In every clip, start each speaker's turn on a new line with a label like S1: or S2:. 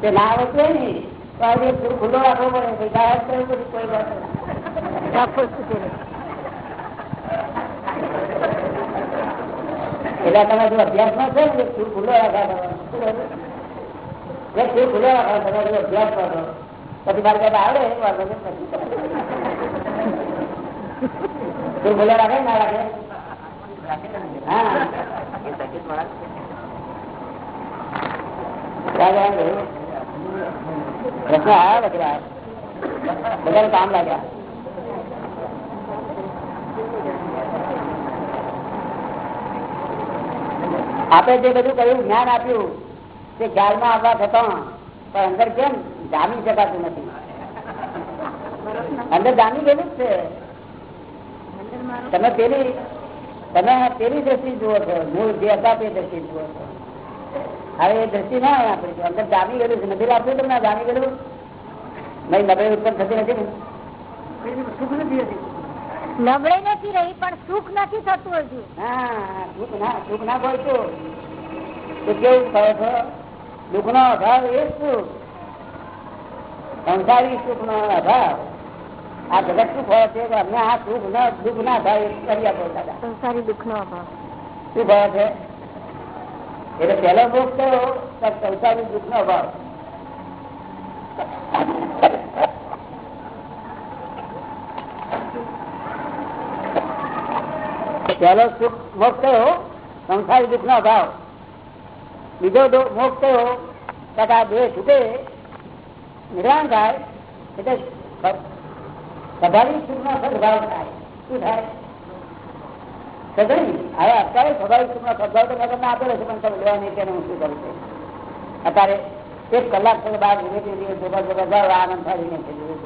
S1: તે ના આવડતું ને તમે જો અભ્યાસમાં છે ને સુર ખુલ્લો રાખવા રાખવા તમે જો અભ્યાસ કરો પછી મારે આવડે વાંધો નહીં સુર ના રાખે હા. બધાને કામ લાગ્યા. આપે જે બધું કયું જ્ઞાન આપ્યું, તે ગાલમાં આવવા થતા પણ અંદર કેમ જામી શકાતું નથી? અંદર જામી ગયેલું જ છે. તમે પેલી તમે પેલી દ્રષ્ટિ જુઓ છો મૂળ જે હતા તે દ્રષ્ટિ જુઓ છો. હવે એ દ્રષ્ટિ ના હોય આપણે અંદર જામી ગયેલું છે નથી આપ્યું તમને જામી ગયેલું? નહીં નબળી ઉત્પન્ન થતી નથી ને?
S2: નબળે નથી રહી પણ સુખ નથી થતું હજુ.
S1: હા સુખ ના સુખ ના હોય તો. તો કેવું કહો છો? દુઃખ નો અભાવ એ સુખ. સંસારી સુખ નો અભાવ. આ જગત સુખ હોય છે? અમને આ સુખ ન દુઃખ ના થાય કરી આપો દાદા.
S2: સંસારી દુઃખ નો અભાવ
S1: શું ભાવ છે? એટલે પહેલો ભોગ કયો? સંસારી દુઃખ નો અભાવ. પહેલો સુખ મોક્ષ કયો? સંસારી દુઃખ નો અભાવ. બીજો મોક્ષ કયો? તથા બે છૂટે નિર્વાણ થાય એટલે સ્વાભાવિક સુખ નો સદભાવ થાય શું થાય હવે અત્યારે સ્વાભાવિક સુખ નો સદભાવ તો મેં તમને આપેલો છે પણ તમે લેવા નહીં તેને હું શું કરું છું અત્યારે એક કલાક સુધી બહાર ધીમે ધીમે જોવા જોવા જાઓ આનંદ થાય ધીમે ધીમે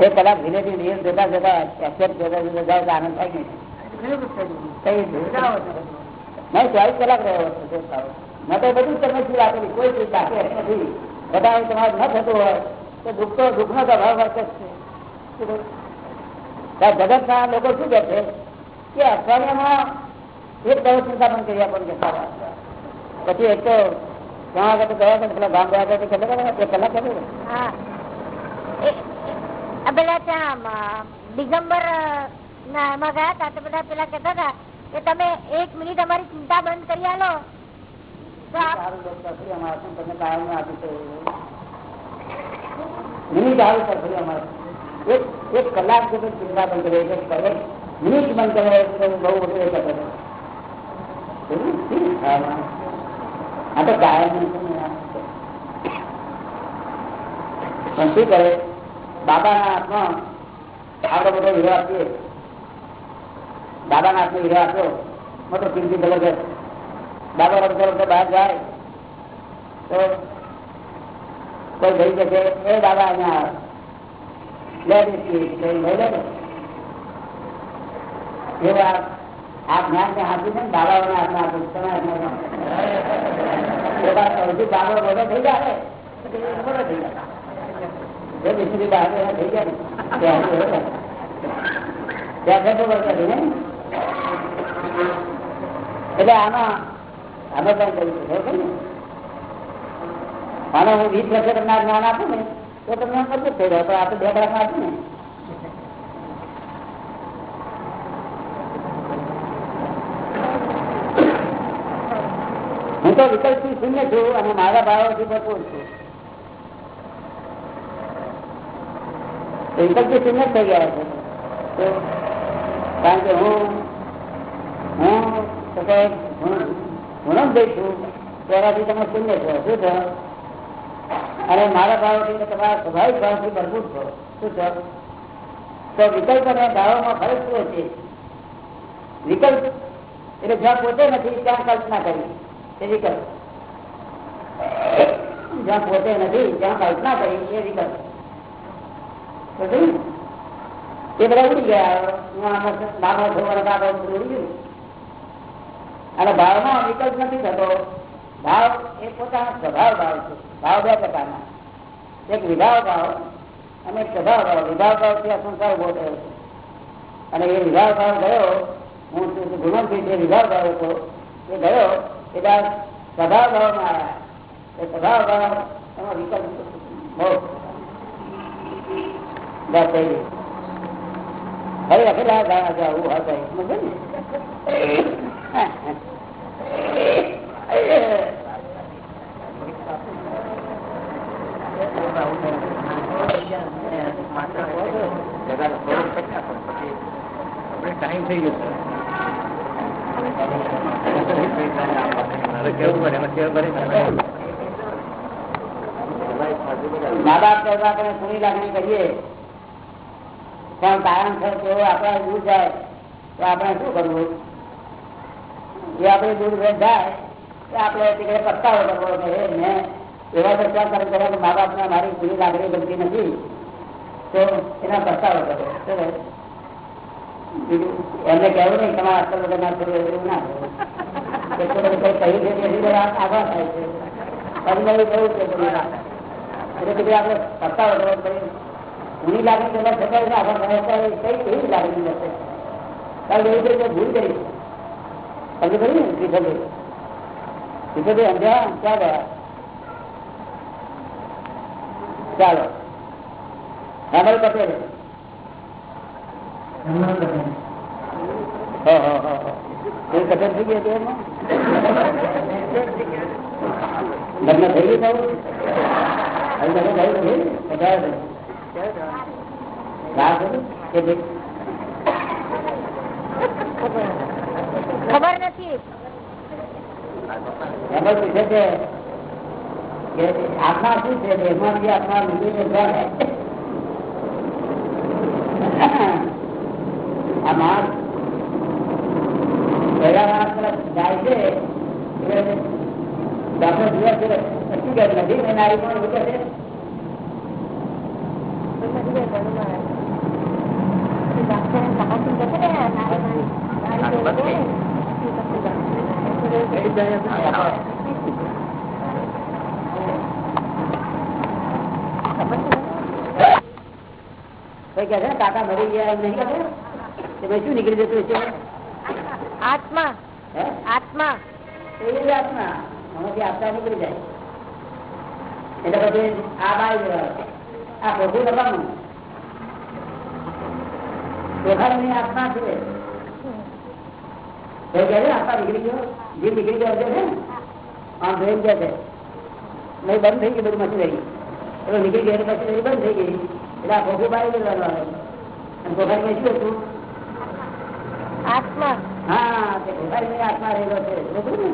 S1: એક કલાક ધીમે ધીમે રીલ જોતા જોતા એક્સેપ્ટ જોતા જોતા જાઓ તો આનંદ થાય નહીં નહીં ચોવીસ કલાક રહ્યો મેં તો બધું તમને શું આપેલી કોઈ ચીજ બાકી નથી બધા તમારે ન થતું હોય, તો દુઃખ તો દુઃખ નો સ્વભાવ વર્ત છે જગત ના લોકો શું કે છે? કે અઠવાડિયામાં એક ચિંતા પણ કરી આપણને પછી એક તો ત્યાં આગળ ગયા હતા પેલા ગામ ગયા હતા કેટલા એક કલાક કર્યું
S2: પેલા ત્યાં ડિસેમ્બર ના, એમાં ગયા હતા તો બધા પેલા કેતા હતા કે તમે એક મિનિટ અમારી ચિંતા બંધ કરી આલો તો આપ
S1: તમને કાયમ આપી છે મિનિટ આવી શકશે અમારે એક એક કલાક જેટલી ચિંતા બંધ કરે એક મિનિટ બંધ કરે બહુ મોટું એક આ તો કાયમ પણ શું કરે? બાબાના હાથમાં આવડો મોટો હીરો આપીએ. બાબાના હાથમાં હીરો આપ્યો. મોટો કિંમતી જબરદસ્ત બાબા રમતો રમતો બહાર જાય, તો કોઈ ભાઈ કહે એ બાબા અહીંયા થઈ જાય થઈ જાય ત્યાં ને એટલે આમાં આમાં પણ છે ને? આનો હું વીસ વર્ષે તમને જ્ઞાન આપું ને, તો તમને મજબૂત થઈ રહ્યો તો આપણે બે કલાક આપું ને. હું તો વિકલ્પથી શૂન્ય છું અને મારા ભાવોથી ભરપૂર છું. વિકલ્પથી શૂન્ય થઈ ગયા છે. કારણ કે હું હું ગુણ જ છું તેનાથી તમે શૂન્ય છો. શું છો? અને મારા ભાવથી તમારા સ્વાભાવિક ભાવથી ભરપૂર છો. શું છો? તો વિકલ્પ અને ભાવોમાં ફરક શું છે? વિકલ્પ એટલે જ્યાં પોતે નથી, ત્યાં કલ્પના કરી. એ વિકલ્પ. જ્યાં પોતે નથી, ત્યાં કલ્પના કરી. એ વિકલ્પ. એ બધા ઉડી ગયા. નાનો છોકરો કાઢો ઉડી ગયું. અને ભાવમાં વિકલ્પ નથી થતો. ભાવ એ પોતાનો સ્વભાવ ભાવ છે. ભાવ બે પ્રકારના. એક વિભાવ ભાવ અને એક સ્વભાવ ભાવ. વિભાવ ભાવથી સંસાર ઊભો થયો છે. અને એ વિભાવ ભાવ ગયો, હું ગુણવંતથી જે વિભાવ ભાવ હતો, એ ગયો એટલે સ્વભાવ ભાવમાં આવ્યા. એ સ્વભાવ ભાવ એનો વિકલ્પ બહુ હવે રખેલા આવું ને?
S3: ટાઈમ
S1: મા બાપ કરવા આપણે પૂરી લાગણી કરીએ. પણ કારણ છે તો આપણા દૂર જાય તો આપણે શું કરવું? જે આપણે દૂર ભેટ જાય તો આપણે તીકડે પસ્તાવો કરવો કે હે મેં એવા ચર્ચા કરે કર્યા કે મા બાપને મારી પૂરી લાગણી ગમતી નથી. તો એના પસ્તાવો કરવો શું કહે? બીજું એમને કહેવું નહીં તમારા અસર વગર ના થયું એવું ના થયું એટલું બધું કંઈ કહ્યું છે તેથી બધા આગળ થાય છે. તમને કહ્યું છે બધું. એટલે કે આપણે પસ્તાવો કરવો પડે પૂરી લાગણી કરવા છતાં એને આગળ વધારતા હોય કઈ કેવી લાગણી જશે કારણ કે એવી રીતે ભૂલ કરી સમજ કરી ને કિશોરભાઈ કિશોરભાઈ સમજ્યા ક્યાં ગયા. ચાલો. હેમલ પટેલ હો, હો, હો, હો. એ કટર થઈ ગયા એમાં? લગ્ન થઈ ગયું? હવે લગ્ન થયું નથી? કટાયા રાહ કે
S2: ખબર નથી.
S1: એમાં પૂછે છે કે આત્મા શું છે? દેહમાં જે આત્મા નીકળી છે કોણ? આ માણસ પહેલા માણસ તરફ જાય છે, એટલે ડોક્ટર જુએ છે શું કે નથી મેં નારી પણ એવું કહે છે કોઈ કહે છે ને કાકા નીકળી છે
S2: આત્મા.
S1: જાય એટલે પછી આ બાય આ આત્મા નીકળી ગયો જીવ નીકળી ગયો છે ને આમ જોઈને કહે છે નહીં બંધ થઈ ગયું બધું મશીનરી એટલે નીકળી ગઈ એટલે મશીનરી બંધ થઈ ગઈ એટલે આ ખોખું બાય જવાનું આવે અને ચોખાની શું હતું
S2: આત્મા
S1: હા તે ખોખાની આત્મા રહેલો છે બરોબર ને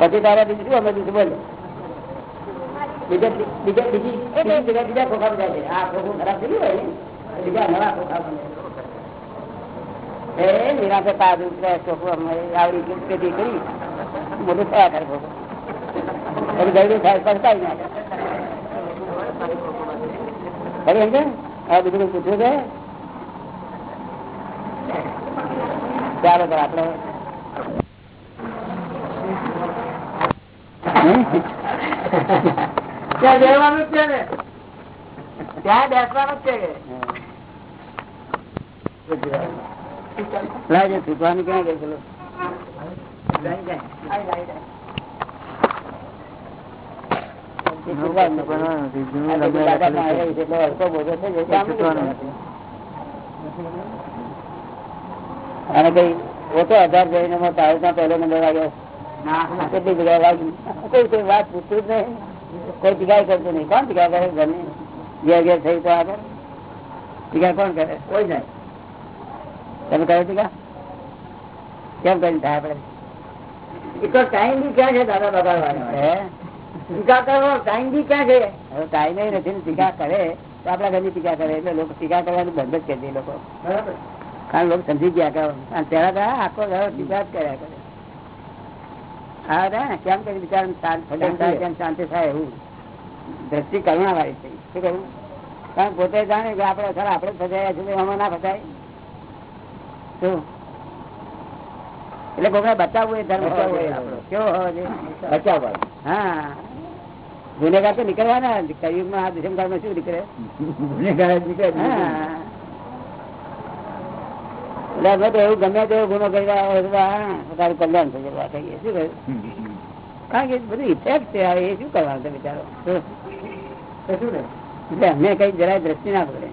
S1: પછી તારા બીજું શું અમે બીજું બોલ બીજા બીજા બીજી બીજી જગ્યાએ બીજા ખોખા બધા છે આ ખોખું ખરાબ થઈ ગયું હોય ને તો બીજા નવા ખોખા બને એ નિરાશે તાજ ઉતરે ખોખું અમે આવડી પેટી કરી. મોટું થયા પડતાય ના ખરી સમજે? આ બીજું કંઈ છે? ચાલો તો આપણે.
S3: ત્યાં બેસવાનું જ છે ને. ત્યાં બેસવાનું જ છે કે
S1: લાજે છૂટવાનું ક્યાં ગઈ પેલો અને કઈ ઓછો આધાર જઈને તારીખ પહેલો નંબર આવ્યો કેટલી જગ્યાએ વાગી કોઈ કોઈ વાત પૂછતું જ નહીં કોઈ ટીકા કરતું નહીં કોણ ટીકા કરે ઘરની ઘેર ઘેર થઈ તો આગળ ટીકા કોણ કરે કોઈ નહીં તમે કહ્યું હતું કેમ કરીને થાય આપડે ટાઈમ બી ક્યાં છે દાદા બગાડવાનો? ટીકા ટાઈમ બી ક્યાં છે? હવે ટાઈમ નથી ને ટીકા કરે તો આપડા ઘરની ટીકા કરે એટલે લોકો ટીકા કરવાનું બંધ જ કરી દે લોકો. બરાબર. કારણ લોકો સમજી ગયા કે અને પેલા તો આખો ટીકા જ કર્યા કરે. હા ને કેમ કરી કેમ શાંતિ થાય એવું. દ્રષ્ટિ કરુણા વાળી થઈ. શું કહ્યું કારણ પોતે જાણે કે આપડે ખરા આપડે ફસાયા છે એમાં ના ફસાય એટલે કોઈને બચાવવું એ ધર્મ. કેવો હોવો જોઈએ? બચાવવા. હા. ગુનેગાર તો નીકળવાના કયુગમાં આ દુષ્મકાળમાં શું નીકળે?
S4: ગુનેગાર નીકળે.
S1: એટલે અમે તો એવું ગમે તેવો ગુનો કરી રહ્યા હોય તો હા, તારું કલ્યાણ થઈ જવા શું કહ્યું? કારણ કે બધું ઇફેક્ટ છે એ શું કરવાનું છે બિચારો? શું? એટલે અમને કઈ જરાય દ્રષ્ટિ ના પડે.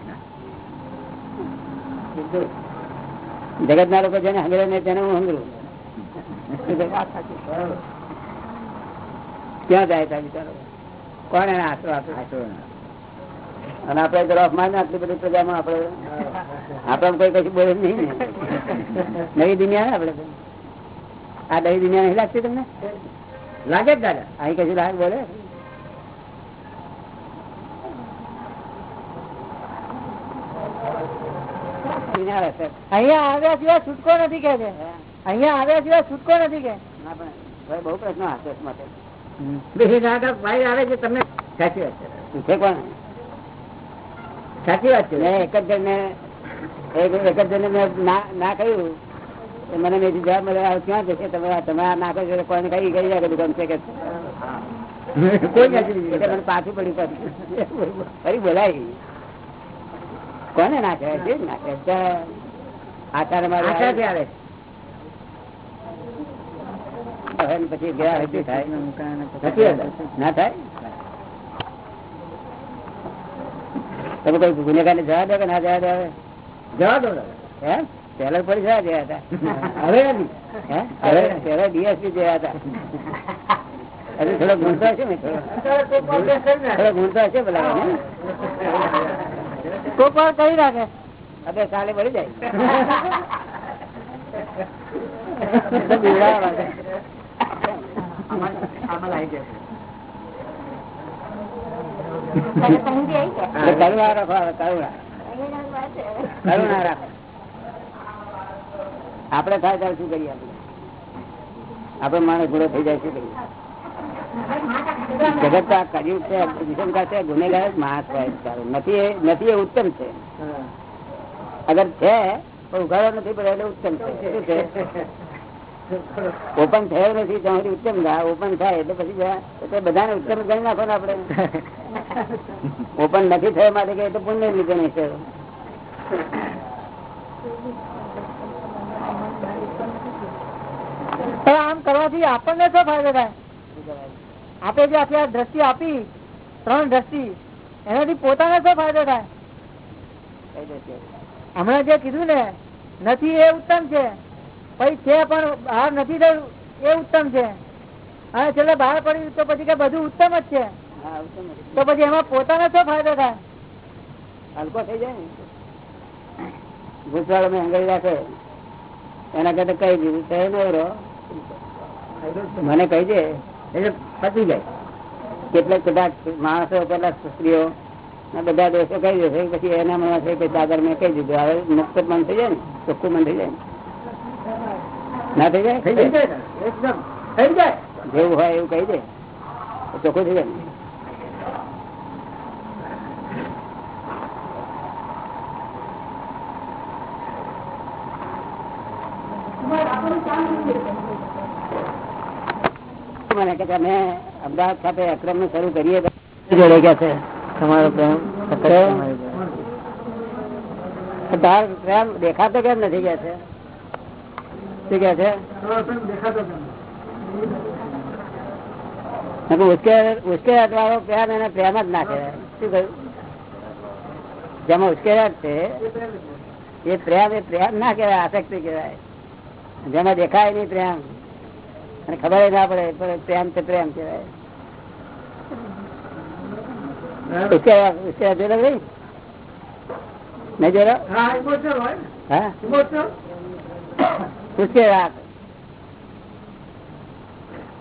S1: જગત ના લોકો જેને હંગરે ને તેને હું હંગરું ક્યાં જાય તા બિચારો? કોણ એને આશરો
S4: આશરો
S1: અને આપડે જરા અપમાન ને આટલી બધી પ્રજામાં આપડે આપડે કોઈ કશું બોલે નહીં ને. નવી દુનિયા ને આપડે. આ નવી દુનિયા નહીં લાગતી તમને?
S4: લાગે જ દાદા.
S1: અહીં કશું લાગે બોલે દુનિયા રસ્તે.
S5: અહીંયા આવ્યા સિવાય છૂટકો નથી કે છે? અહીંયા આવ્યા સિવાય છૂટકો નથી કે?
S1: ના બહુ પ્રશ્ન હાસ્ય માટે.
S4: ભાઈ આવે છે તમને સાચી વાત છે.
S1: કોણ?
S4: સાચી વાત છે.
S1: મેં એક જ જણને એક જ જણને મેં ના ના કહ્યું. મને મેં જવાબ મળ્યો ક્યાં જશે તમે તમે આ નાખો છો કઈ કઈ જાય દુકાન છે કે
S4: કોઈ નથી
S1: પાછું પડ્યું પાછું. ફરી બોલાય. કોને નાખે છે? નાખે આચાર મારે
S4: આવે
S1: પછી ગયા હજુ થાય. ના થાય. તમે કોઈ ગુનેગાર ને જવા દો કે ના જવા દે હવે?
S4: જવા દો
S1: હે? પેલા પડી જવા ગયા હતા.
S4: હવે
S1: હવે પેલા ડીએસપી જેવા હતા. હજુ થોડો ગુણતો હશે ને? થોડો ગુણતો હશે પેલા ને
S5: કોક વાર કરી રાખે
S1: હવે કાલે મળી જાય. કરુણા રાખો કરુણા કરુણા રાખો. આપડે થાય ત્યારે શું કરીએ આપડે આપડે માણસ ગુડો થઈ જાય શું કરીએ? જગત આ કર્યું છે નિશંકા છે ગુનેગાર માણસ નથી નથી એ ઉત્તમ છે. અગર છે પણ ઉઘાડો નથી પડે એટલે ઉત્તમ છે. શું છે? ઓપન થયો નથી ત્યાં સુધી ઉત્તમ થાય ઓપન થાય એટલે પછી એટલે બધાને ઉત્તમ ગણી નાખો ને આપડે ઓપન નથી થયો માટે કે એ તો પુણ્ય લીધે નહીં છે
S5: આમ કરવાથી આપણને શું ફાયદો થાય? આપણે જે આટલી આ દ્રષ્ટિ આપી ત્રણ દ્રષ્ટિ એનાથી પોતાને શું ફાયદો થાય? હમણાં જે કીધું ને નથી એ ઉત્તમ છે પછી છે પણ બહાર નથી થયું એ ઉત્તમ છે. અને છેલ્લે બહાર પડ્યું તો પછી કે બધું ઉત્તમ જ છે. તો પછી એમાં પોતાને શું ફાયદો થાય?
S1: હલકો થઈ જાય ને. ઘૂસવાડો મેં હંગાઈ રાખે એના કરતા કઈ દીધું મને કહી દે.
S4: એટલે પતી જાય.
S1: કેટલાક કદાચ માણસો પેલા સ્ત્રીઓ બધા દોષો કહી દેશે પછી એના મનમાં છે કે દાદર મેં કહી દીધું. હવે મુક્ત મન થઈ જાય ને ચોખ્ખું મન થઈ જાય. ને ના થઈ જાય?
S4: થઈ જાય. એકદમ. થઈ જાય.
S1: જેવું હોય એવું કહી દે. ચોખ્ખું થઈ જાય ને મને કે તમે અમદાવાદ ખાતે અક્રમનું શરૂ કરીએ તો જોડે ગયા છે? તમારો પ્રેમ? તાર પ્રેમ દેખાતો કેમ નથી ગયા છે? શું કે છે? નકર ઉશ્કેર- ઉશ્કેરાટ વાળો પ્રેમ એને પ્રેમ જ ના કહેવાય. શું કહ્યું? જેમાં ઉશ્કેરાટ છે, એ પ્રેમ એ પ્રેમ ના કહેવાય, આસક્તિ કહેવાય. જેમાં દેખાય નહીં પ્રેમ અને ખબર ના પડે પણ પ્રેમ તે પ્રેમ કેવાય નહીં?
S4: હા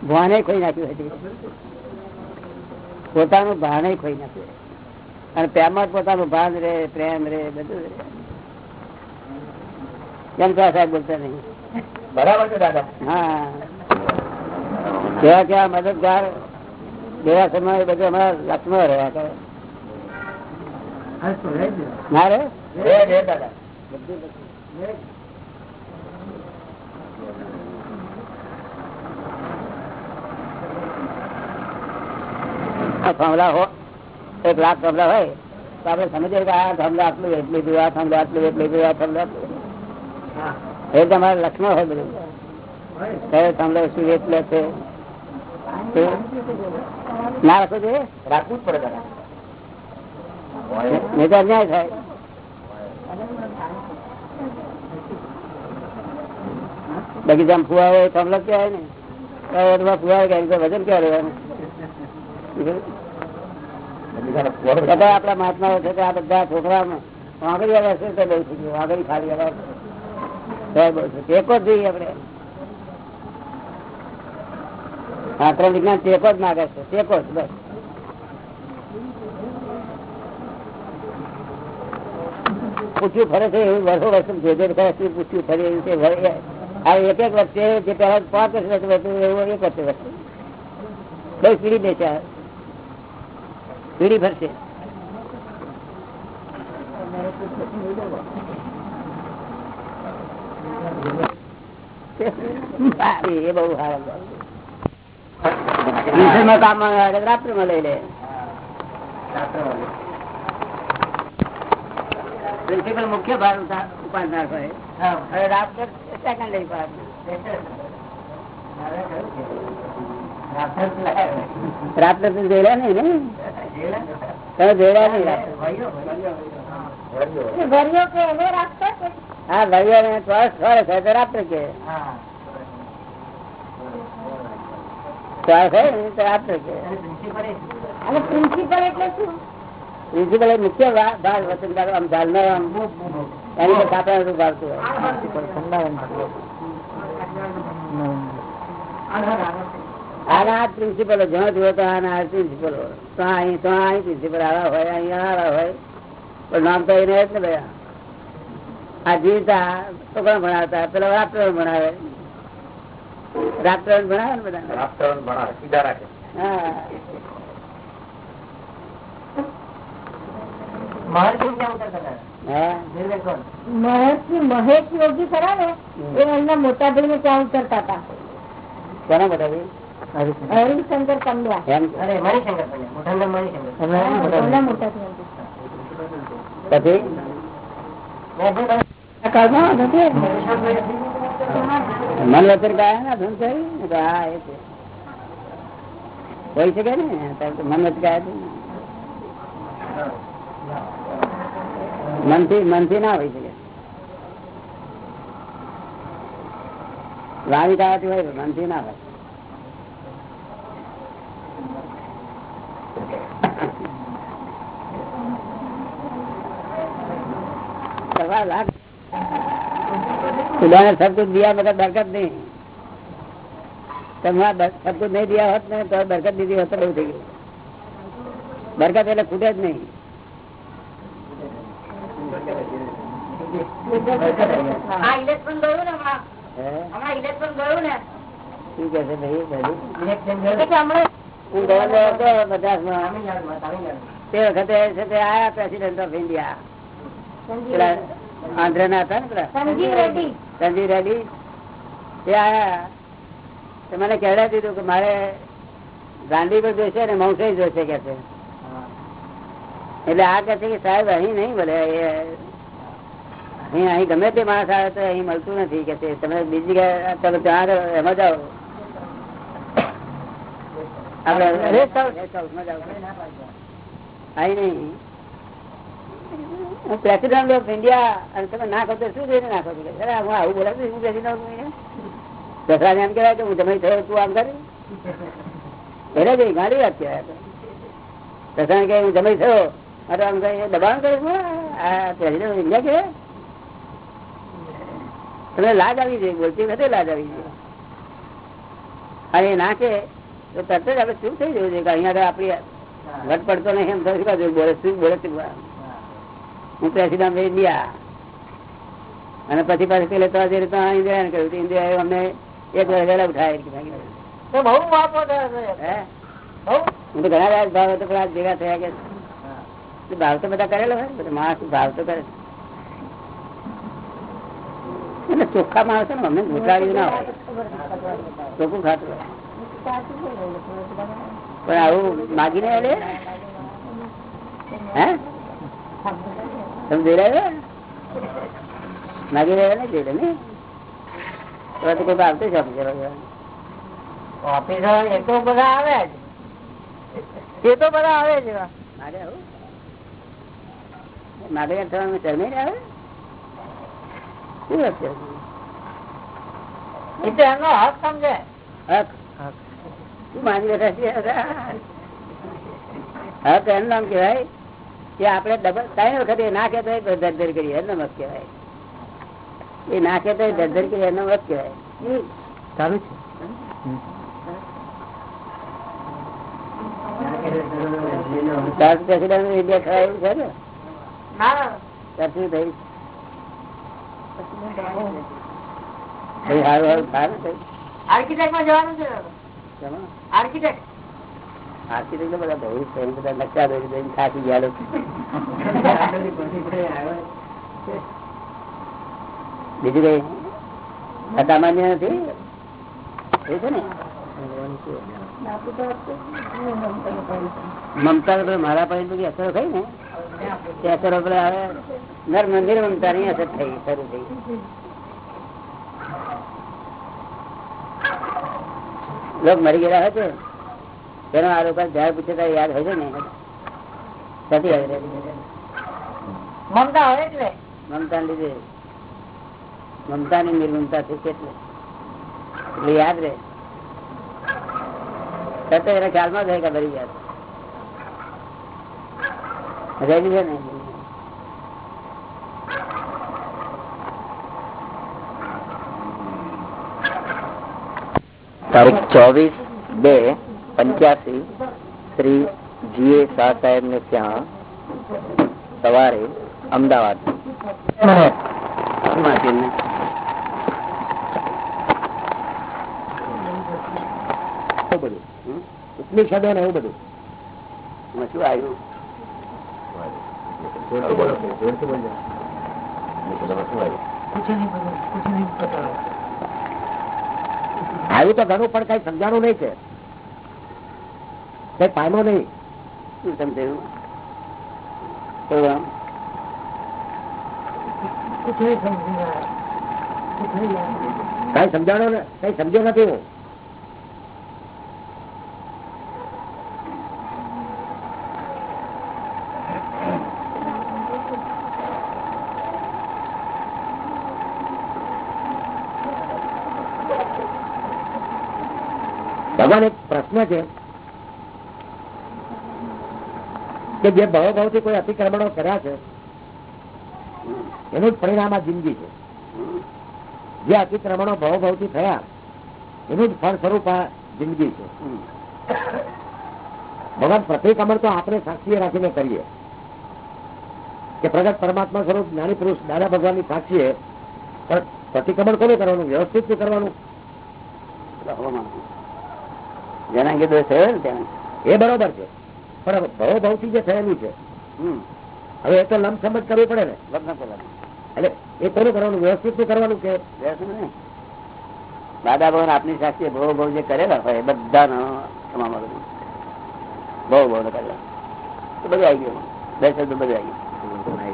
S1: ભાને ખોઈ નાખ્યું હતી પોતાનું ભાને ખોઈ નાખ્યું અને પ્રેમમાં જ પોતાનું ભાન રે પ્રેમ રે બધું રે કેમ છો સાહેબ બોલતા નહીં.
S4: બરાબર છે દાદા.
S1: હા. કેવા કેવા મદદગાર એવા સમય બધું અમારા લક્ષ્મણ રહ્યા કરે
S4: હા તો રહી જ.
S1: ના રે
S4: રે રે દાદા
S1: બધું લક્ષ્મણ.
S4: રે.
S1: થાંભલા હો એક લાખ થાંભલા હોય તો આપણે સમજીએ કે આ થાંભલા આટલું એટલું લીધું આ થાંભલા આટલું એટલું લીધું આ થાંભલા આટલું એ તમારે લક્ષ્મણ હોય બધું કયો થાંભલો શું એટલે છે તે ના રાખવું જોઈએ.
S3: રાખવું જ પડે.
S1: નહીં તો અન્યાય થાય. બગીચામાં ફુવા હોય થાંભલો કહેવાય ને. કયો ઓટમાં ફુવા હોય કે વજન ક્યાં રહેવાનું બધા આપડા મહાત્માઓ છે આ બધા છોકરા વાંગડી વાળા છે તે બહુ થઈ ગયું વાંગડી ખાલી વાળા બહુ છે ટેકો જ જોઈએ આપડે શાસ્ત્ર વિજ્ઞાન ટેકો જ માગે છે, ટેકો જ, બસ. પૂછ્યું ફરે છે, એવું વર્ષો વર્ષ જે જે વર્ષથી પૂછ્યું ફરે, એવું છે આ એક એક વચ્ચે જે પહેલા પાંચ વર્ષ હતું એવું એક વચ્ચે. વચ્ચે બહુ પીડી આ. પીડી ભરશે. એ બહુ સારું દિવસમાં કામ આવે રાત્રિમાં લઈ લે પ્રિન્સિપલ મુખ્ય ભાર ઉતા- ઉપાડનાર હોય હવે રાત્રે સેકન્ડરી ભાર રાત્રે તો જોયેલા નહીં ને તમે જોયેલા નહીં રાત્રે
S2: ઘરીઓ કે એને રાખતો કે
S1: હા ભાઈઓ ને ચોરસ ચોરસ હોય તો રાત્રે કે ચોરસ હોય ને તો રાત્રે કે
S2: અને પ્રિન્સિપલ એટલે શું?
S1: પ્રિન્સિપલ એ મુખ્ય ભા- ભાર વસંતદાર આમ ઝાલનાર આમ એની કાપડા નું ભાવતું આના આ પ્રિન્સિપલ જ્યાં જુઓ તો આના આ પ્રિન્સિપલ તો અહીં તો અહીં પ્રિન્સિપલ આવા હોય અહીંયા આવા હોય. પણ નામ તો એને જ ને ભાઈ. આ જીવતા છોકરા ભણાવતા? પેલા રાત્રે ભણાવે. રાત્રે ભણાવે ને બધા
S3: રાત્રણ ભણાવે, સીધા રાખે.
S1: હા. હા.
S2: મહેશ યોગી ખરા ને? એ એમના મોટા ભાઈ ને ત્યાં ઉતરતા હતા.
S1: કોના બતાવી
S2: હરિશંકર કમલા
S1: એમ?
S2: એમના મોટા
S1: પછી? મન વચન ગાયા ના, ધન થયું? હા, એ છે. હોય શકે ને મન વચન ગાયા મનથી મનથી ના હોય શકે. વાણી ગાવાથી હોય મનથી ના હોય. કરવા લાખ खुदा ने सब कुछ दिया मगर बरकत नहीं તમે આ બર- सब कुछ नहीं दिया હોત ને તો બરકત દીધી હોત તો બહુ થઈ ગયું બરકત એટલે ખૂટે જ નહીં
S2: હા ઇલેક્શન ગયું ને હમણાં
S1: હે?
S2: હમણાં ઇલેક્શન ગયું ને
S1: શું કે છે ભાઈ ભાઈ?
S2: એટલે કે હમણાં
S1: હું ગયેલો હતો મદ્રાસમાં. તે વખતે છે તે આયા પ્રેસિડેન્ટ ઓફ ઇન્ડિયા પેલા આંધ્ર ના હતા ને પેલા
S2: સંજીવ રેડ્ડી
S1: સંજીવ રેડી તે આયા તે મને કહેવા દીધું કે મારે ગાંધી પર જોઈશે ને મૌસે જોઈશે કે છે. એટલે આ કે છે કે સાહેબ અહીં નહીં મળે. અહીં અહીં ગમે તે માણસ આવે તો અહીં મળતું નથી કે છે. તમે બીજી તમે ત્યાં આગળ એમાં જાઓ. આપડે રેસ્ટ હાઉસ રેસ્ટ હાઉસમાં જાઓ. અહીં નહીં. પ્રેસિડન્ટ ઓફ ઇન્ડિયા અને તમે નાખો તો શું જોઈને નાખો છો કે, હું આવું બોલાવું હું પ્રેસિડેન્ટ દસરાને એમ કહેવાય કે હું તમે થયો તું આમ કરી. એને કઈ મારી વાત કહેવાય દસરાને કહે હું જમે થયો અરે આમ કઈ દબાણ કરે છે? આ પ્રેસિડેન્ટ ઓફ ઇન્ડિયા કહેવાય તમને લાજ આવી જોઈએ બોલતી વખતે લાજ આવી જોઈએ અને નાખે તો તરત જ આપણે ચૂપ થઈ જવું છે? કે અહીંયા આગળ આપણી વટ પડતો નહીં એમ થયું બોલે શું બોલે શું? હું પ્રેસિડન્ટ ઇન્ડિયા. અને પછી પાછી પેલે તો આજે રીતે ઇન્ડિયા કહ્યું ઇન્ડિયા અમને એક વર્ષ વહેલા ઉઠાય. હે? તો ઘણા બધા ભાવ તો પેલા ભેગા થયા કે ભાવ તો બધા કરેલો હોય બધા માણસ ભાવ તો કરે. એટલે ચોખ્ખા માણસ ને અમને ઘૂંટાડ્યું ના હોય. ચોખ્ખું ખાતું પણ આવું માગીને લે. હે? તમે જોઈ રહ્યા નાગી રહ્યા ને જોડે ને? તો કોઈ આવતું છે
S3: એ તો બધા આવે જ. એ તો બધા આવે જ એવા.
S1: આવું? માગે થવાનું ચરમી આવે શું વાત છે?
S3: એ તો એમનો હક સમજે.
S1: હક? શું માની બેઠા છીએ હક? એનું નામ કેવાય કે આપણે ડબલ ત્રણ વખત એ ના કહેતો તો ધરધર કરીએ એનો મત કહેવાય. એ ના કહેતો ધરધર કરીએ એનો મત કહેવાય. સારું
S3: છે આર્કિટેક્ટમાં જવાનું છે. આર્કિટેક્ટ
S1: ગયા બીજું કઈ? અસામાન્ય નથી? મમતા મારા પાસે બધી અસરો થઈ ને? તે અસરો આપડે આવે. નર મંદિર મમતા ની અસર થઈ, શરૂ થઈ. લોક મરી ગયેલા હોય તેનો આ લોકો જયારે પૂછે ત્યારે યાદ છે ને? નથી રહેતી.
S3: મમતા હોય એટલે?
S1: મમતા લીધે. મમતા ની નિર્મમતા થઈ એટલે એટલે યાદ રહે. એના ખ્યાલમાં રહે કે બરી યાદ. રહેલી છે ને?
S4: તારીખ ચોવીસ બે પંચ્યાસી શ્રી જી એ શાહ સાહેબ ને ત્યાં સવારે અમદાવાદ? ઉપનિષદો ને એવું બધું.
S1: શું આવ્યું?
S4: આવ્યું તો ઘણું પણ કઈ સમજાણું નહીં છે. કઈ ફાયદો નહીં.
S1: શું સમજાયું?
S4: કઈ સમજાણો ને? કઈ સમજ્યો નથી હું. ભગવાન એક પ્રશ્ન છે. કે જે ભાવ ભાવથી કોઈ અતિક્રમણો કર્યા છે એનું જ પરિણામ આ જિંદગી છે. જે અતિક્રમણો ભાવ ભાવથી થયા એનું જ ફળ સ્વરૂપ આ જિંદગી છે. ભગવાન પ્રતિક્રમણ તો આપણે સાક્ષીએ રાખીને કરીએ. કે પ્રગટ પરમાત્મા સ્વરૂપ જ્ઞાની પુરુષ દાદા ભગવાનની સાક્ષીએ પણ પ્રતિક્રમણ કોને કરવાનું? વ્યવસ્થિત કરવાનું?
S1: જેના થયો ને
S4: એ બરોબર છે. પણ ભાવથી જે થયેલું છે હવે એ તો લંબ જ કરવી પડે ને. એટલે એ કોને કરવાનું? વ્યવસ્થિત કરવાનું કે?
S1: દાદા ભગવાન આપની સાક્ષી ભવો ભાવ જે કરેલા હોય એ બધાનો ભવો ભાવ કરેલા. તો બધું આવી ગયું. દસ બધું આવી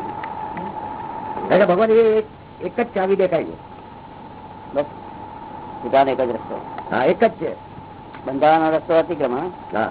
S1: ગયું.
S4: ભગવાન એ એક- જ ચાવી દેખાય છે.
S1: બસ. છૂટાનો એક જ રસ્તો.
S4: હા એક જ છે.
S1: બંધાવાનો રસ્તો અતિક્રમણ
S4: હા.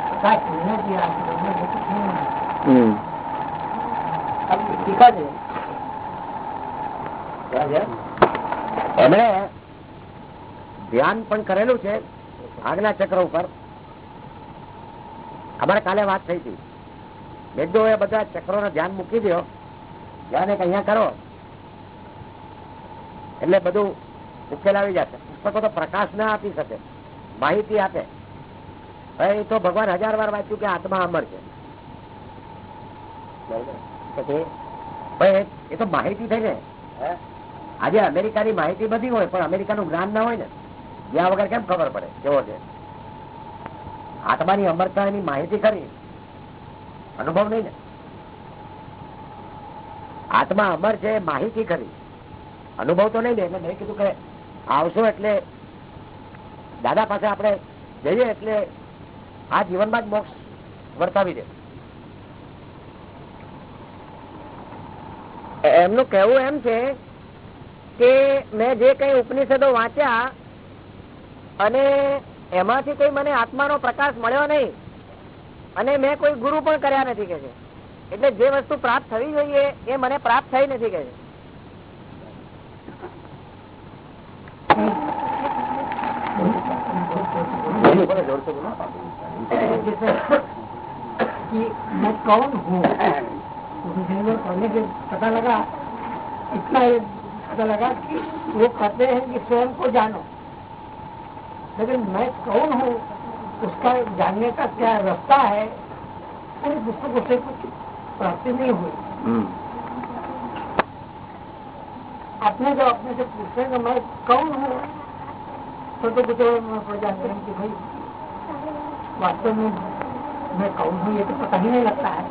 S4: એમણે ધ્યાન પણ કરેલું છે આગલા ચક્ર ઉપર. અમારે કાલે વાત થઈ હતી. વેદો એ બધા ચક્રો ધ્યાન મૂકી દો. ધ્યાન એક અહિયાં કરો. એટલે બધું ઉકેલ આવી જશે. પુસ્તકો તો પ્રકાશ ના આપી શકે. માહિતી આપે. એ તો ભગવાન હજાર વાર વાંચ્યું કે આત્મા અમર છે. એ- તો માહિતી થઈ ને? આજે અમેરિકાની માહિતી બધી હોય પણ અમેરિકાનું જ્ઞાન ના હોય ને જ્યાં વગર કેમ ખબર પડે? કેવો છે? આત્માની અમરતા એની માહિતી ખરી. અનુભવ નહીં ને. આત્મા અમર છે માહિતી ખરી. અનુભવ તો નહીં ને એટલે મેં કીધું કે આવશો એટલે દાદા પાસે આપણે જઈએ એટલે આ જીવનમાં જ મોક્ષ વર્તાવી દે.
S6: એમનું કહેવું એમ છે કે મેં જે કઈ ઉપનિષદો વાંચ્યા અને એમાંથી કઈ મને આત્માનો પ્રકાશ મળ્યો નહીં અને મેં કોઈ ગુરુ પણ કર્યા નથી કે છે. એટલે જે વસ્તુ પ્રાપ્ત થવી જોઈએ એ મને પ્રાપ્ત થઈ નથી કે છે.
S3: कि मैं कौन हूँ? पढ़ने से पता लगा इतना पता लगा कि वो कहते हैं कि स्वयं को जानो। लेकिन मैं कौन हूँ? उसका जानने का क्या रास्ता है? पूरी पुस्तकों से कुछ प्राप्ति नहीं हुई। आपने जो अपने से पूछे कि मैं कौन हूँ? तो तो कुछ जाते हैं कि भाई वास्तव में मैं कौन हूँ ये तो पता ही नहीं लगता है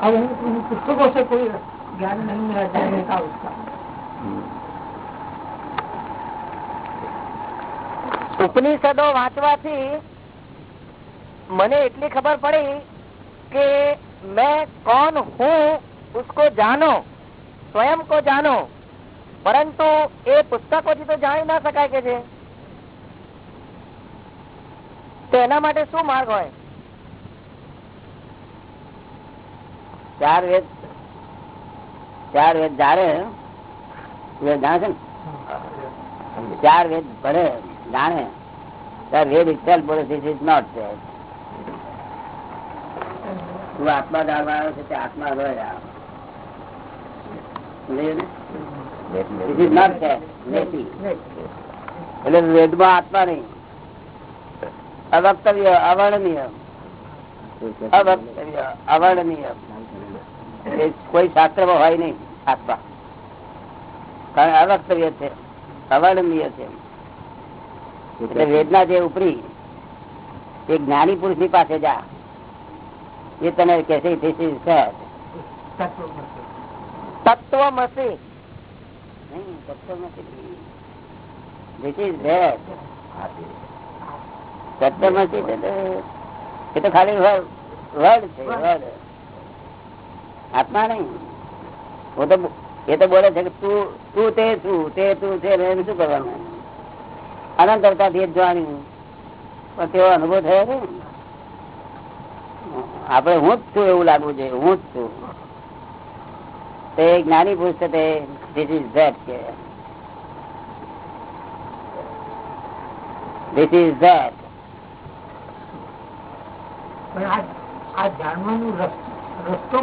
S3: अब उन उन पुस्तकों से कोई ज्ञान नहीं मिला जानने का उसका
S6: ઉપનિષદો વાંચવાથી મને એટલી ખબર પડી કે मैं कौन हूँ उसको जानो स्वयं को जानो પરંતુ એ પુસ્તકોથી તો જાણી ના શકાય કે છે તો એના માટે શું માર્ગ હોય?
S1: ચાર વેદ ચાર વેદ જાણે જાણે છે ને? ચાર વેદ ભરે જાણે. ત્યારે વેદ itself બોલે this ઇઝ નોટ there. તું આત્મા જાણવા આવ્યો છે તે આત્મા not એટલે વેદમાં આત્મા નહીં. અવક્તવ્ય અવર્ણનીય. અવક્તવ્ય અવર્ણનીય. કોઈ શાસ્ત્રમાં હોય નહીં આત્મા. કારણ અવક્તવ્ય છે અવર્ણનીય છે. એટલે વેદના જે ઉપરી એ જ્ઞાની પુરુષની પાસે જા. એ તને કે છે
S6: તત્વમસી.
S1: નહીં, તત્વ નથી. This is that. નથી એ તો ખાલી વર્ડ છે વર્ડ આત્મા નહીં. હું તો એ તો બોલે છે કે તું તું તે છું તે તું છે એને શું કરવાનું? અનંત અવતારથી જાણ્યું. પણ તેવો અનુભવ થયો છે આપણે હું જ છું એવું લાગવું જોઈએ હું જ છું. તે જ્ઞાની પુરુષ છે તે ધીસ ઇઝ ધેટ કે ધીસ ઇઝ ધેટ
S3: પણ આ આ રસ્તો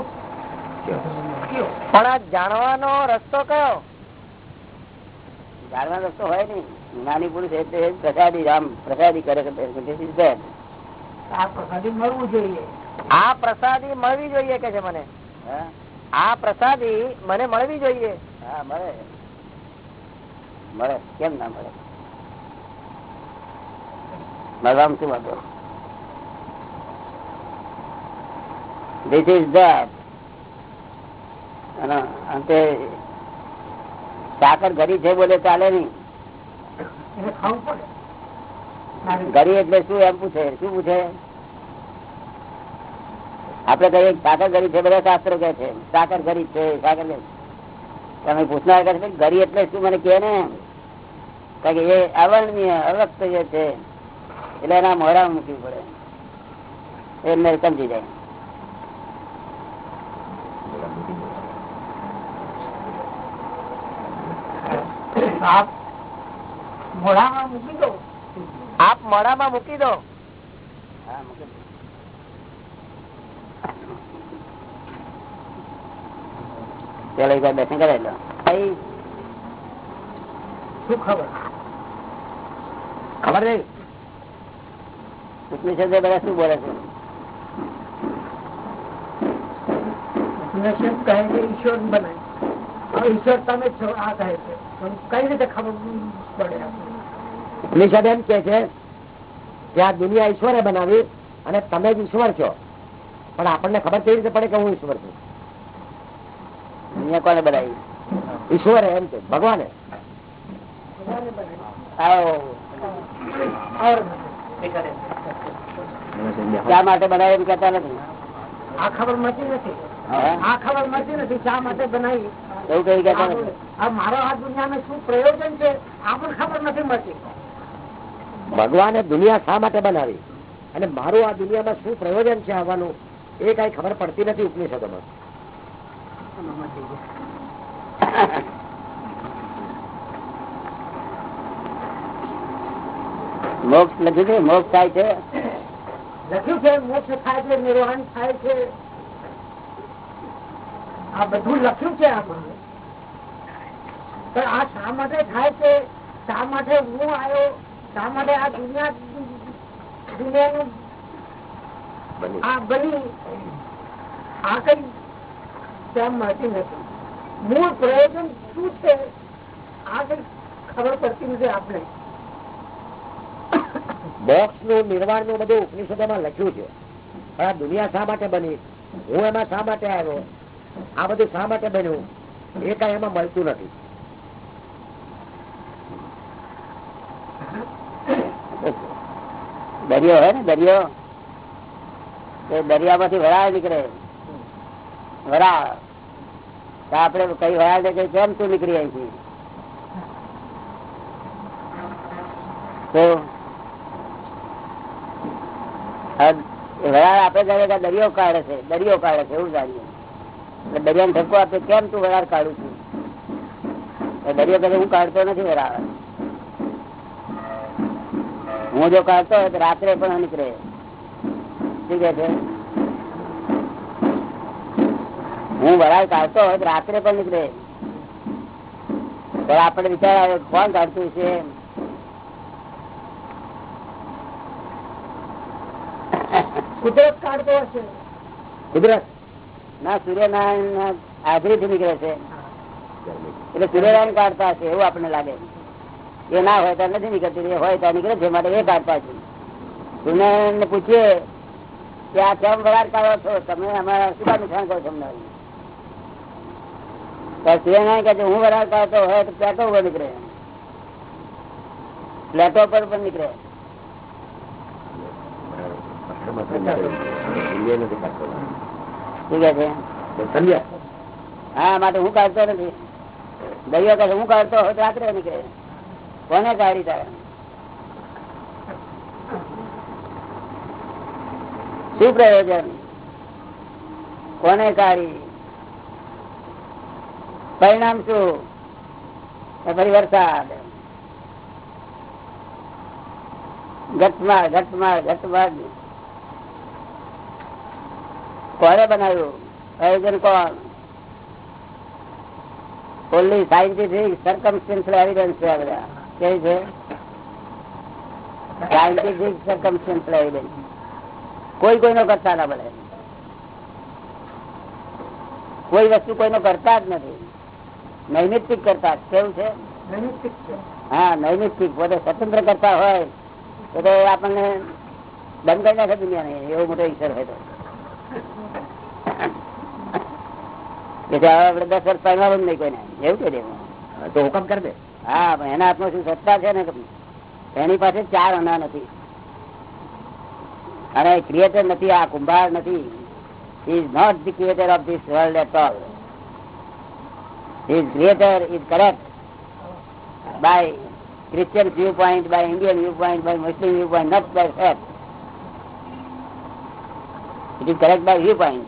S6: પણ આ જાણવાનો રસ્તો કયો?
S1: જાણવાનો રસ્તો હોય નહીં. જ્ઞાની પુરુષ એટલે પ્રસાદી રામ પ્રસાદી કરે
S3: આ પ્રસાદી મળવું જોઈએ.
S6: આ પ્રસાદી મળવી જોઈએ કે છે મને?
S1: હા.
S6: આ પ્રસાદી મને મળવી જોઈએ.
S1: હા મળે. મળે. કેમ ના મળે? મળવામાં શું વાંધો? ધીસ ઇઝ ધેટ અને અંતે સાકર ઘરી છે બોલે ચાલે નહીં. ઘરી એટલે શું એમ પૂછે? શું પૂછે? આપડે કહીએ સાકર ગરી છે બધા શાસ્ત્રો કે છે. સાકર ઘડી છે સાકર તમે પૂછનાર કહે છે "ભાઈ, એટલે શું? મને કે ને કારણ કે એ અવર્ણનીય જે છે એટલે એના મોડા મૂકવી પડે. એમને સમજી જાય.
S3: આપ મોડામાં મૂકી દો.
S6: આપ મોડામાં મૂકી દો.
S1: ચાલો એક વાર દર્શન કરે લો
S3: શું ખબર?
S4: ખબર નહીં.
S1: ઉપનિષદે બધા શું બોલે છે?
S3: નશીબ કહે છે ઈશ્વર બનાય ઈશ્વર તમે છો આ કહે છે. કઈ રીતે ખબર પડે
S4: ઉપનિષદ એમ કે છે કે આ દુનિયા ઈશ્વરે બનાવી અને તમે જ ઈશ્વર છો. પણ આપણને ખબર કેવી રીતે પડે કે હું ઈશ્વર છું?
S1: દુનિયા કોને બનાવી?
S4: ઈશ્વરે એમ છે ભગવાને.
S1: શા માટે બનાવી એમ કહેતા નથી?
S3: આ ખબર મળતી નથી. આ ખબર મળતી નથી શા માટે બનાવી?
S1: એવું કઈ કહેતા
S3: મારો આ દુનિયામાં શું પ્રયોજન છે? ખબર નથી મળતી.
S4: ભગવાને દુનિયા શા માટે બનાવી? અને મારું આ દુનિયામાં શું પ્રયોજન છે આવવાનું એ કઈ ખબર પડતી નથી ઉપનિષદોમાં.
S1: મોક્ષ લખ્યું છે મોક્ષ થાય છે?
S3: લખ્યું છે મોક્ષ થાય છે નિર્વાણ થાય છે. આ બધું લખ્યું છે આપણને પણ આ શા માટે થાય છે? શા માટે હું આવ્યો? શા માટે આ દુનિયા દુનિયાનું આ બની? આ કઈ તેમ મળતી નથી. મૂળ પ્રયોજન શું છે? આ કઈ ખબર પડતી નથી આપણે.
S4: મોક્ષનું નિર્વાણનું બધું ઉપનિષદોમાં લખ્યું છે. પણ આ દુનિયા શા માટે બની? હું એમાં શા માટે આવ્યો? આ બધું શા માટે બન્યું? એ કઈ એમાં મળતું નથી.
S1: દરિયો હોય ને, દરિયો? એ દરિયામાંથી વરાળ નીકળે. વરાળ. આપડે કઈ વરાળ ને કઈ કેમ તું નીકળી આવી તો વરાળ આપડે જાણીએ દરિયો કાઢે છે, દરિયો કાઢે છે, એવું જાણીએ. દરિયાને ધક્કો આપે કેમ તું વરાળ કાઢું છું? દરિયો કહે હું કાઢતો નથી વરાળ. હું જો કાઢતો હોય તો રાત્રે પણ નીકળે. શું કે છે? હું વરાળ કાઢતો હોય તો રાત્રે પણ નીકળે. તો આપણે વિચાર આવે કોણ કાઢતું છે
S3: કુદરત કાઢતો હશે.
S4: કુદરત?
S1: ના, સૂર્યનારાયણ હાજરીથી નીકળે છે. એટલે સૂર્યનારાયણ કાઢતા હશે એવું આપણને લાગે. એ ના હોય ત્યાં નથી નીકળતી, એ હોય ત્યાં નીકળે છે માટે એ કાઢતા છે સૂર્યનારાયણ ને પૂછીએ કે આ કેમ વરાળ કાઢો છો? તમે અમારા શું નુકસાન કરો છો અમને સૂર્યનારાયણ કહે હું વરાળ કાઢતો હોય તો પ્લેટો ઉપર નીકળે. પ્લેટો પર પણ નીકળે. છે હા, માટે હું કાઢતો નથી. દરિયો કહે હું કાઢતો હોય તો નીકળે કોને કાઢી તારે? શું પ્રયોજન? કોને કાઢી? પરિણામ શું? ફરી વરસાદ. ઘટમાળ ઘટમાળ ઘટમાળ કોને બનાવ્યું? આયોજન કોણ? ઓનલી સાયન્ટિફિક સરકમસ્ટન્શિયલ એવિડન્સ છે બધા. કે છે? સાયન્ટિફિક સરકમસ્ટન્શિયલ એવિડન્સ કોઈ કોઈનો કરતા ના બને કોઈ વસ્તુ કોઈનો કરતા જ નથી. નૈમિત્તિક કરતા. કેવું છે? હા નૈમિત્તિક. પોતે સ્વતંત્ર કરતા હોય તો તો આપણને બંધ કરી નાખે દુનિયાને. એવો મોટો ઈશ્વર હોય તો.
S4: તો હુકમ કર દે
S1: હા એના હાથમાં શું સત્તા છે ને એની પાસે ચાર અના નથી અને ક્રિએટર નથી આ કુંભાર નથી is not the creator of this world at all His creator is correct by Christian viewpoint, by Indian viewpoint, by Muslim viewpoint, not by fact. It is correct by viewpoint,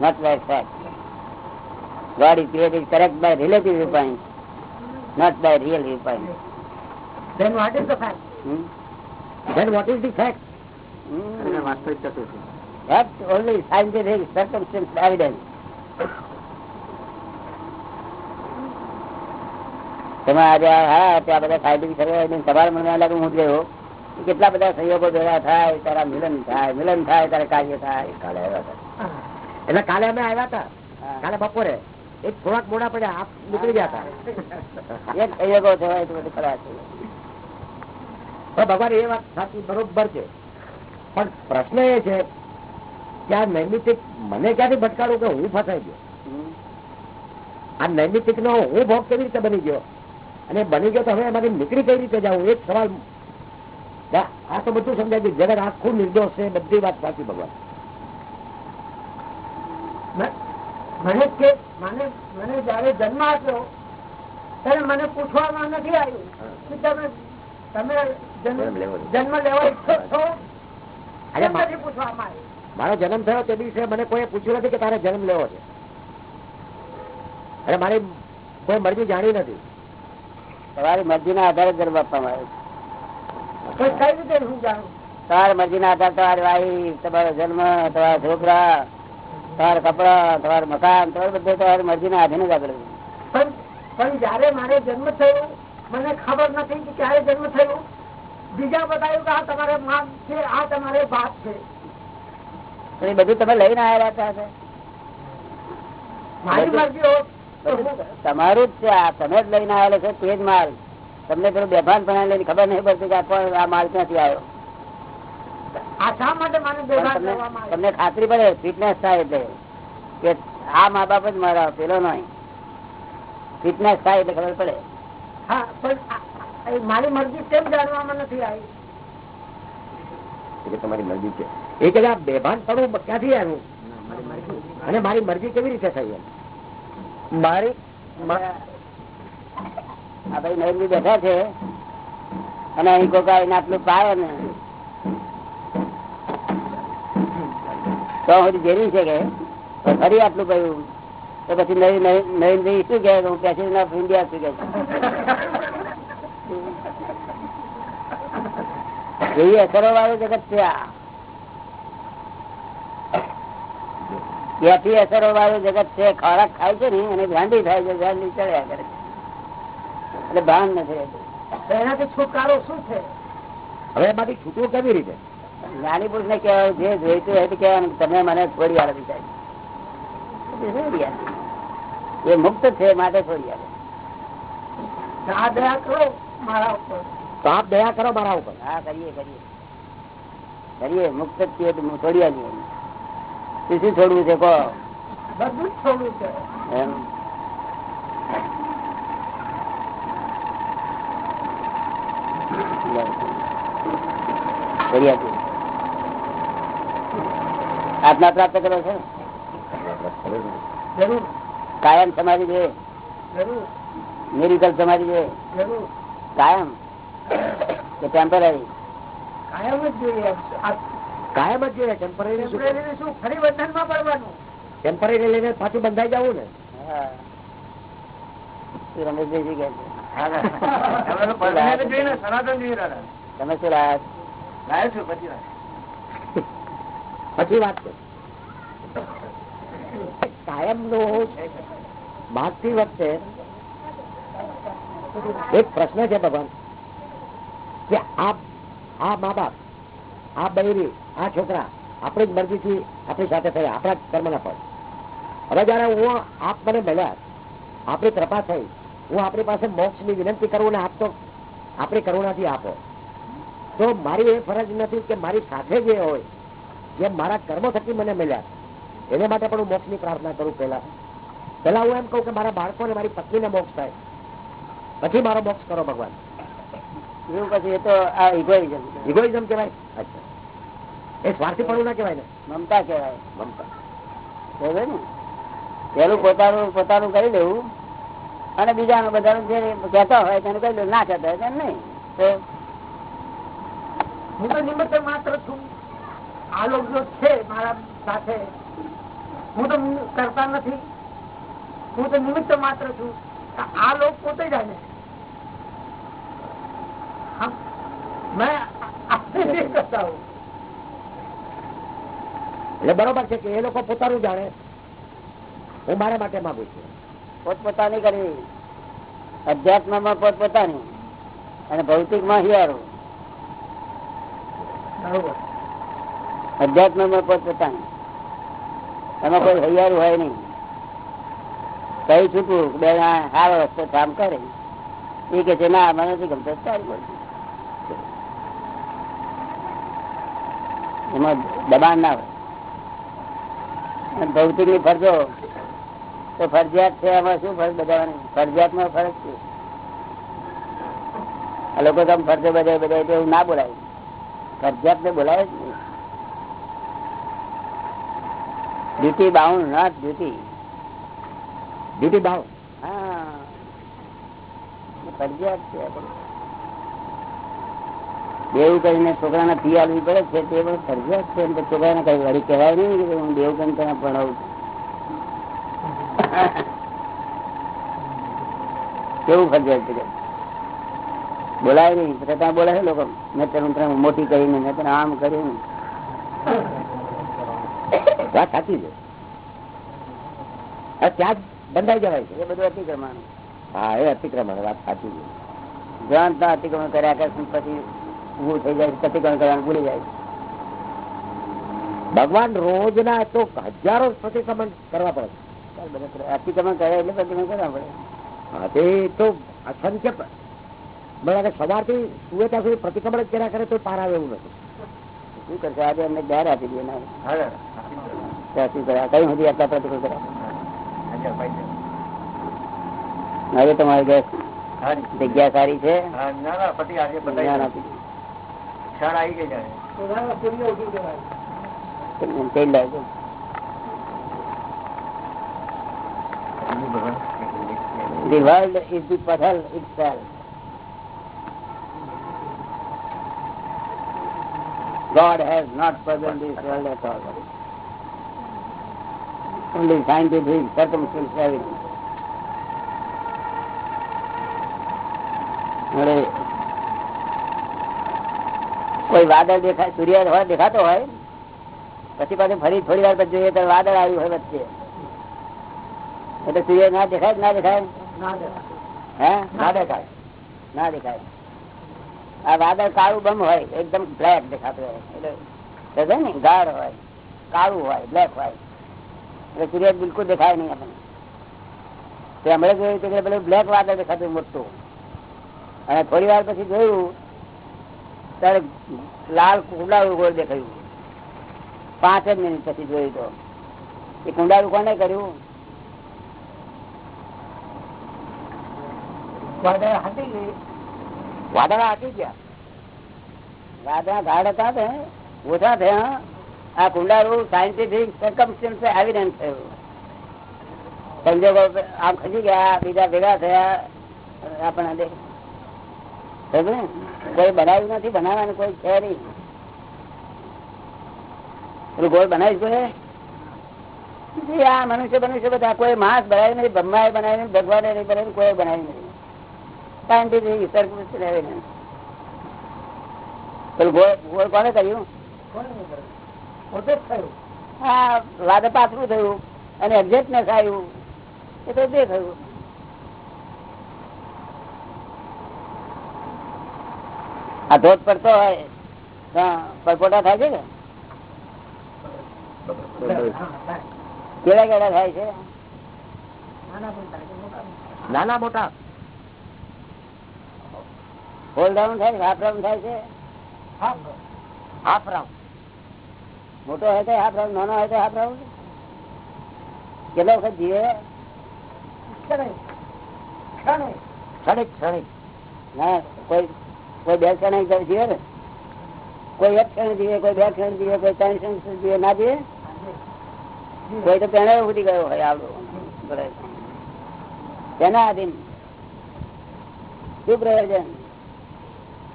S1: not by fact. God is created correct by relative viewpoint, not by real viewpoint.
S3: then what is the fact
S1: Hmm?
S4: Then what is the fact?
S1: Hmm.
S4: વાસ્તવિકતા શું છે
S1: That's only scientific circumstance evidence. તમે આજે હા ત્યાં બધા scientific સર્વે તમારા મનમાં લાગે હું જ ગયો કેટલા બધા સંયોગો ભેગા થાય તારા મિલન થાય મિલન થાય તારે કાર્ય થાય કાલે આવ્યા હતા.
S4: એટલે કાલે અમે આવ્યા હતા. કાલે બપોરે. એક થોડાક મોડા પડ્યા આપ નીકળી ગયા હતા.
S1: એક સંયોગો થવાય તો બધું ખરાબ છે.
S4: ભગવાન એ વાત સાચી બરોબર છે. પણ પ્રશ્ન એ છે કે આ નૈમિતિક મને ક્યાંથી ભટકાડું કે હું ફસાઈ ગયો. આ નૈમિતિક નો હું ભોગ કેવી રીતે બની ગયો? અને બની ગયો તો હવે એમાંથી નીકળી કઈ રીતે જાઉં? એક સવાલ આ આ તો બધું સમજાય છે જગત આખું નિર્દોષ છે બધી વાત સાચી ભગવાન.
S3: મને કે મને મને જયારે જન્મ આપ્યો ત્યારે મને પૂછવામાં નથી આવ્યું કે તમે તમે
S4: જન્મ લેવો
S3: ઈચ્છો છો?
S4: અરે
S3: કેમ નથી પૂછવામાં આવ્યું?
S4: મારો જન્મ થયો તે દિવસે મને કોઈ પૂછ્યું નથી કે તારે જન્મ લેવો છે. અને મારી કોઈ મરજી જાણી નથી.
S1: તમારી મરજીના આધારે જન્મ આપવામાં આવે છે.
S3: તો
S1: મરજી ના આધાર તમારી વાઈફ તમારો જન્મ તમારા છોકરા તમારા કપડા તમારું મકાન તમારું બધું તમારી મરજીના આધીન જ આગળ.
S3: પણ જયારે મારે જન્મ થયો મને ખબર નથી કે ક્યારે જન્મ થયો બીજા બતાવ્યું કે આ તમારે માં છે આ તમારે બાપ છે
S1: એ બધું તમે લઈને આવેલા હતા છે.
S3: મારી મરજી
S1: તમારું જ છે આ તમે જ લઈને આવેલો છે તે જ માલ તમને પેલું બેભાન પણ લઈને ખબર નહીં પડતી કે આ માલ ક્યાંથી આવ્યો? તમને ખાતરી પડે ફિટનેસ થાય એટલે. કે આ મા બાપ જ મારા પેલો નહીં. ફિટનેસ થાય એટલે ખબર પડે.
S3: હા પણ મારી મરજી કેમ જાણવામાં નથી આવી.
S4: એટલે તમારી મરજી છે. એ કે બેભાન પડવું ક્યાંથી આવ્યું? અને મારી મરજી કેવી રીતે થઈ એમ?
S1: મારી આ ભાઈ નરેન્દ્ર બેઠા છે. અને અહીં કોઈ આવીને આટલું પાવે ને. તો હજી જેરી છે કે? ફરી આટલું કહ્યું. તો પછી નરેન્દ્ર શું કહે? હું પ્રેસિડેન્ટ ઓફ ઇન્ડિયા શું કહે એવી અસરો વાળું જગત છે આ. એથી અસરો વાળું જગત છે. ખોરાક ખાય છે ને અને ગાંડી થાય છે, ગાંડી ચડ્યા કરે છે. એટલે ભાન નથી
S3: એનાથી છુટકારો શું છે?
S4: હવે એમાંથી છૂટવું કેવી રીતે?
S1: જ્ઞાની પુરુષ ને કહેવાય જે જોઈતું હોય કહેવાનું તમે મને છોડી આવે બિચારી. એ મુક્ત છે માટે છોડી
S3: આવે દયા કરો મારા ઉપર.
S4: તો આપ દયા કરો મારા ઉપર.
S1: હા કરીએ કરીએ. કરીએ મુક્ત છીએ તો છોડી આલીએ શું શું છોડવું છે કહો.
S3: બધું છોડવું છે.
S1: એમ કરી આપીએ આજ્ઞા પ્રાપ્ત કરો છો?
S3: જરૂર.
S1: કાયમ સમાધિ
S3: જરૂર.
S1: નિરિકલ સમાધિ જોઈએ કાયમ? કે ટેમ્પરરી
S3: કાયમ જ જોઈએ
S4: કાયમ જ જોઈએ ટેમ્પરરી
S3: શું ફરી બંધનમાં પડવાનું.
S4: ટેમ્પરરી લઈને પાછું બંધાઈ જવું ને?
S1: હા. શું રમેશભાઈ તમે
S4: પછી વાત. છે કાયમ નો માગતી વખતે એક પ્રશ્ન છે ભગવાન, કે આ આ મા બાપ, આ બૈરી, આ છોકરા આપણી જ મરજીથી આપણી સાથે થયા, આપણા જ કર્મના ફળ. હવે જયારે હું આપ મને મળ્યા, આપણી કૃપા થઈ, હું આપણી પાસે મોક્ષની વિનંતી કરું ને આપ તો આપણી કરુણાથી આપો. તો મારી એ ફરજ નથી કે મારી સાથે જે હોય જે મારા કર્મો થકી મને મળ્યા એને માટે પણ હું મોક્ષની પ્રાર્થના કરું પેલા પેલા હું એમ કહું કે મારા બાળકો ને મારી પત્ની ને મોક્ષ થાય. પછી મારો મોક્ષ કરો ભગવાન.
S1: એવું પછી એ તો આ ઇગોઇઝમ
S4: ઇગોઇઝમ કહેવાય? અચ્છા. એ સ્વાર્થી પણ ના કહેવાય ને?
S1: મમતા કહેવાય.
S4: મમતા.
S1: બરોબર ને? પેલું પોતાનું પોતાનું કરી લેવું અને બીજાનું બધાનું જે કહેતા હોય તેને કહી દેવું. ના કહેતા હોય તેને નહીં. તો
S3: હું તો નિમિત્તે માત્ર છું. આ લોકો જો છે મારા સાથે હું તો કરતા નથી. હું તો નિમિત્ત માત્ર છું. આ લોક પોતે જાણે મેં આપને કરતા હું
S4: એટલે બરોબર છે કે એ લોકો પોતાનું જાણે. હું મારા માટે માંગુ છું.
S1: પોતપોતાની કરવી અધ્યાત્મમાં પોતપોતાની. અને ભૌતિકમાં હિયારું.
S3: બરોબર.
S1: અધ્યાત્મમાં પોતપોતાની એમાં કોઈ હૈયારું હોય નહીં. કઈ છૂટવું બે સારો રસ્તો કામ કરે. એ કે છે, ના, મને નથી ગમતો, સારું બોલ. એમાં દબાણ ના હોય. ભૌતિકની ફરજો. તો ફરજિયાત છે, એમાં શું ફરજ બધાવાની ફરજિયાતમાં ફરજ છે. આ લોકો તમે ફરજો બધા બધા એવું ના બોલાય. ફરજિયાત ને બોલાવે જ નહીં duty bound not duty
S4: duty ભાવ
S1: હા. ફરજિયાત છે દેવ કરીને છોકરાને ફી આલવી પડે છે તે પણ ફરજિયાત છે. એમ તો છોકરાને કઈ વળી કહેવાય નહીં કે હું દેવ કરીને તને ભણાવું છું. કેવું ફરજિયાત છે? બોલાય નહીં. ત્યાં બોલે છે લોકો. મેં તને મોટી કરીને, મેં તને આમ કર્યું
S4: વાત સાચી છે. ત્યાં જ બંધાઈ જવાય છે.
S1: એ બધું અતિક્રમણ.
S4: હા, એ અતિક્રમણ વાત સાચી છે.
S1: જ્યાં અતિક્રમણ કર્યા કરે પછી ઊભું થઈ જાય અતિક્રમણ કરવાનું ભૂલી જાય ભગવાન
S4: ભગવાન રોજના તો હજારો પ્રતિક્રમણ કરવા પડે
S1: અતિક્રમણ કરે એટલે પ્રતિક્રમણ કરવા પડે.
S4: હા, તે તો અસંખ્ય બરાબર સવારથી સુવે ત્યાં સુધી પ્રતિક્રમણ જ કર્યા કરે તો પાર આવે એવું નથી.
S1: શું કરશે? આજે અમને બહાર આપી દે ના શું કર્યા. કઈ સુધી આટલા પ્રતિક્રમણ કર્યા? હવે તમારી ગેસ જગ્યા સારી છે. The world is the puzzle itself. God has not present this world at all. Only scientific circumstances. કોઈ વાદળ દેખાય સૂર્ય હોય દેખાતો હોય પછી પાછું ફરી થોડી વાર પછી જોઈએ તો વાદળ આવ્યું હોય વચ્ચે. એટલે સૂર્ય ના દેખાય? ના દેખાય. હે? ના દેખાય. ના દેખાય. આ વાદળ કાળું બમ હોય, એકદમ બ્લેક દેખાતું હોય. એટલે ને, ગાઢ હોય, કાળું હોય બ્લેક હોય. એટલે સૂર્ય બિલકુલ દેખાય નહીં આપણને. તે હમણાં જોયું કે પેલું બ્લેક વાદળ દેખાતું મોટું. અને થોડી વાર પછી જોયું, ત્યારે લાલ કુંડાળું ગોળ દેખાયું. પાંચ જ મિનિટ પછી જોયું તો. એ કુંડાળું કોને કર્યું?
S4: વાદળા હાકી ગયા
S1: વાદળા ઝાડ હતા ઓછા થયા. આ કુંડારું સાયન્ટિફિક સરકમસ્ટન્સ એવિડન્સ થયું. સંજોગો આમ ખસી ગયા, બીજા ભેગા થયા આપણને દે કોઈ બનાવ્યું નથી, બનાવવાનું કોઈ છે નહીં. ગોળ બનાવીશ કોઈ આ મનુષ્ય મનુષ્ય બધા, કોઈ માસ બનાવ્યું નથી, બ્રહ્માએ બનાવ્યું ભગવાને નહીં બનાવ્યું, કોઈ બનાવ્યું નથી. ગોળ કોને કર્યું? હા વાદળ પાછું થયું અને એક્ઝેક્ટનેસ આવ્યું એ તો તે થયું. આ ધોધ પડતો હોય પરપોટા થાય છે કે? કેળા કેળા થાય છે?
S4: નાના મોટા.
S1: હોલ ડાઉન થાય હાફ રાઉન્ડ થાય છે?
S4: હાફ રાઉન્ડ
S1: મોટો હોય તો હાફ રાઉન્ડ નાનો હોય તો હાફ રાઉન્ડ કેટલો વખત જીવે?
S4: ક્ષણિક. ક્ષણિક.
S1: ના કોઈ કોઈ બે ક્ષણ જીવે ને? કોઈ એક ક્ષણ જીવે કોઈ બે ક્ષણ જીવે કોઈ ત્રણ ક્ષણ જીવે ના જીવે? કોઈ તો તેને ઉડી ગયો હોય આવડું. તેના આધીન. શું પ્રયોજન?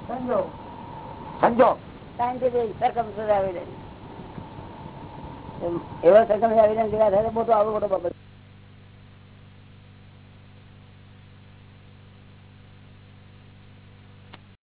S4: સંજોગ.
S1: એવિડન્સ એવો સરકમ એવિડન્સ ભેગા થાય મોટો આવડો મોટો બાબત